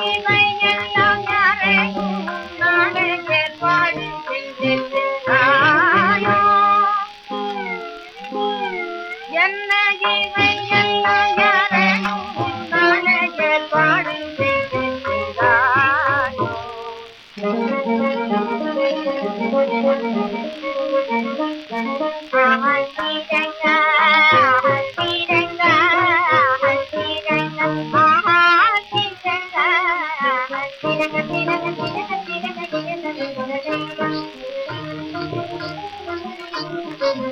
Bye.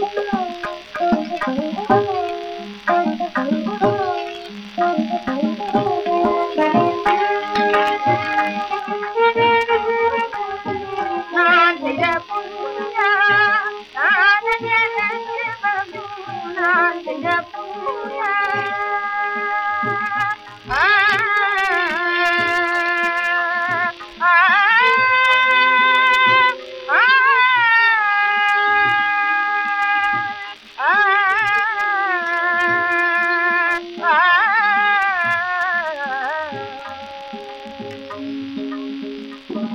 thank you.